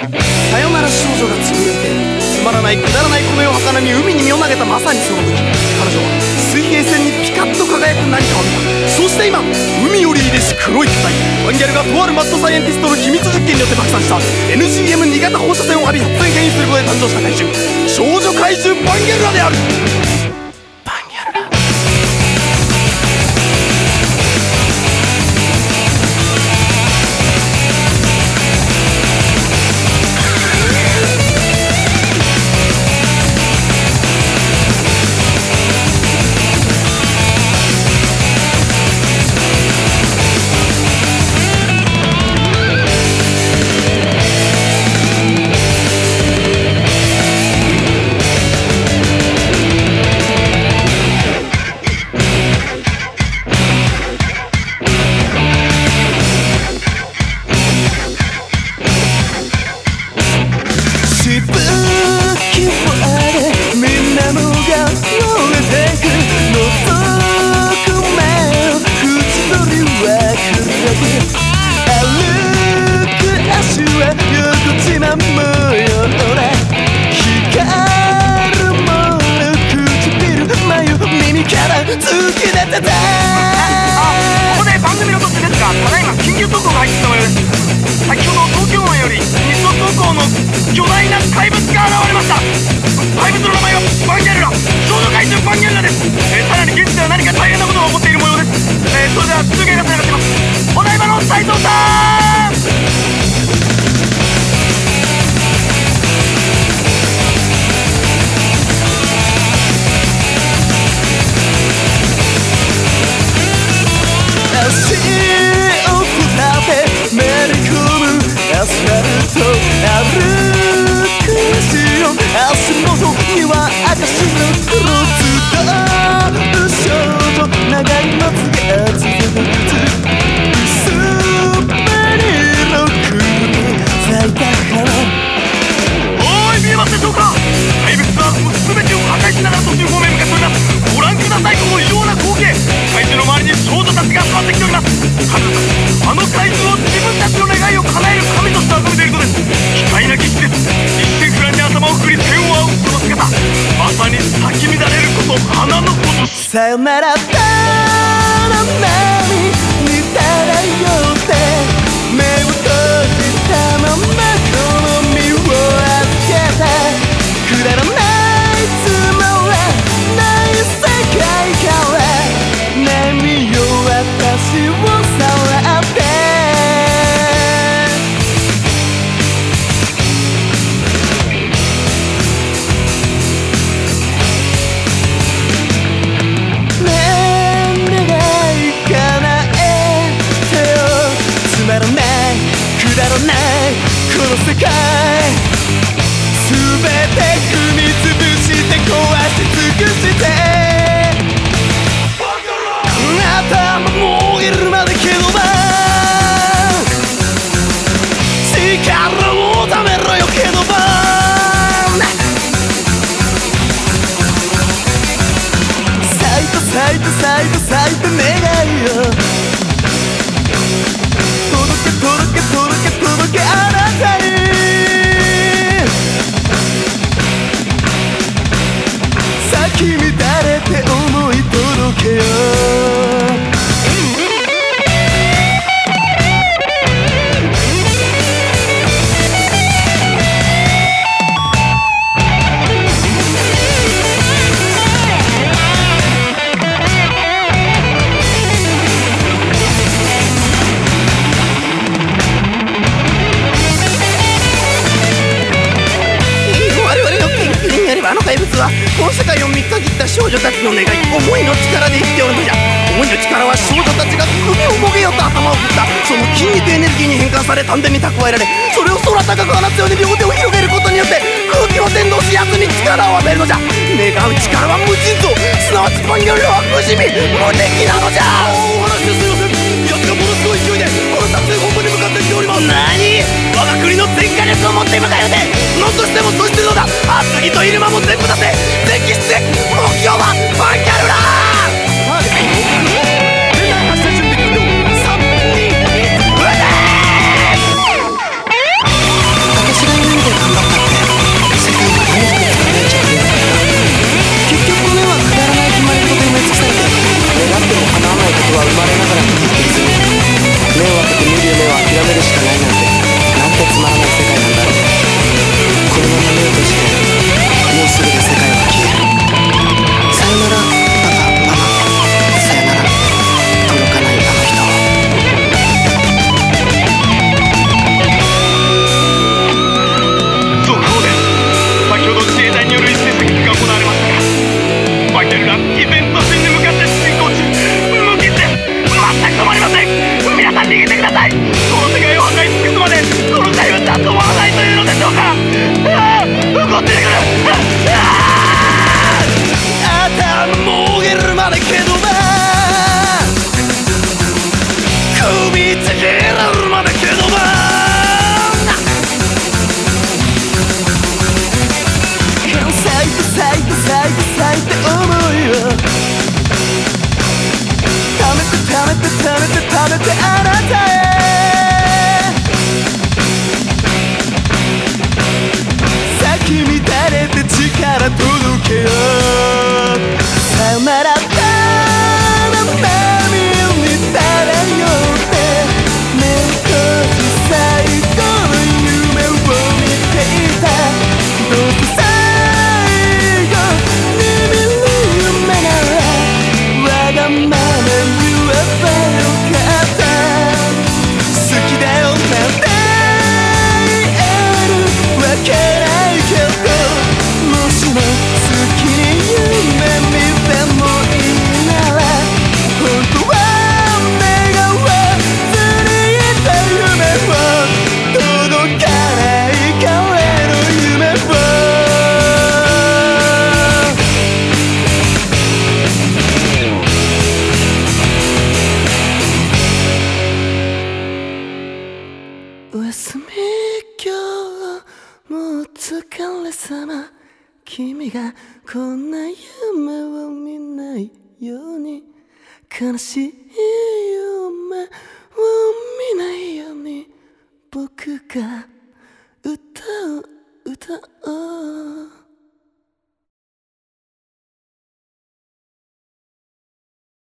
さよなら少女がつぶやいてつまらないくだらないこの世儚み海に身を投げたまさにその時彼女は水平線にピカッと輝く何かを見たそして今海よりいでし黒い巨体。ワンギャルがとあるマッドサイエンティストの秘密実験によって爆散した NGM2 型放射線を浴び発電変異す。ることで誕生した怪獣少女怪獣バンギャルラであるただいま緊急投稿が潜む先ほど東京湾より日ソ高校の巨大な怪物が現れました。怪物の名前はバンギャルラ。少女怪獣バンギャルラです、えーさらに現地では何か大変なことが起こって花のことさよならだらして君誰って思い届けよこの世界を見限った少女たちの願い思いの力で生きておるのじゃ。思いの力は少女たちが首をもげよと頭を振ったその筋肉エネルギーに変換され丹田に蓄えられそれを空高く放つように両手を広げることによって空気を伝導し奴に力を与えるのじゃ。願う力は無尽蔵。すなわちバンギャルは不死身無敵なのじゃ。お話ですいません。奴がものすごい勢いでこの撮影本部に向かってきております。何？我が国の全火力を持って向かうて。何としてもそしてどうだ。厚木と入間も全部出せ様君がこんな夢を見ないように悲しい夢を見ないように僕が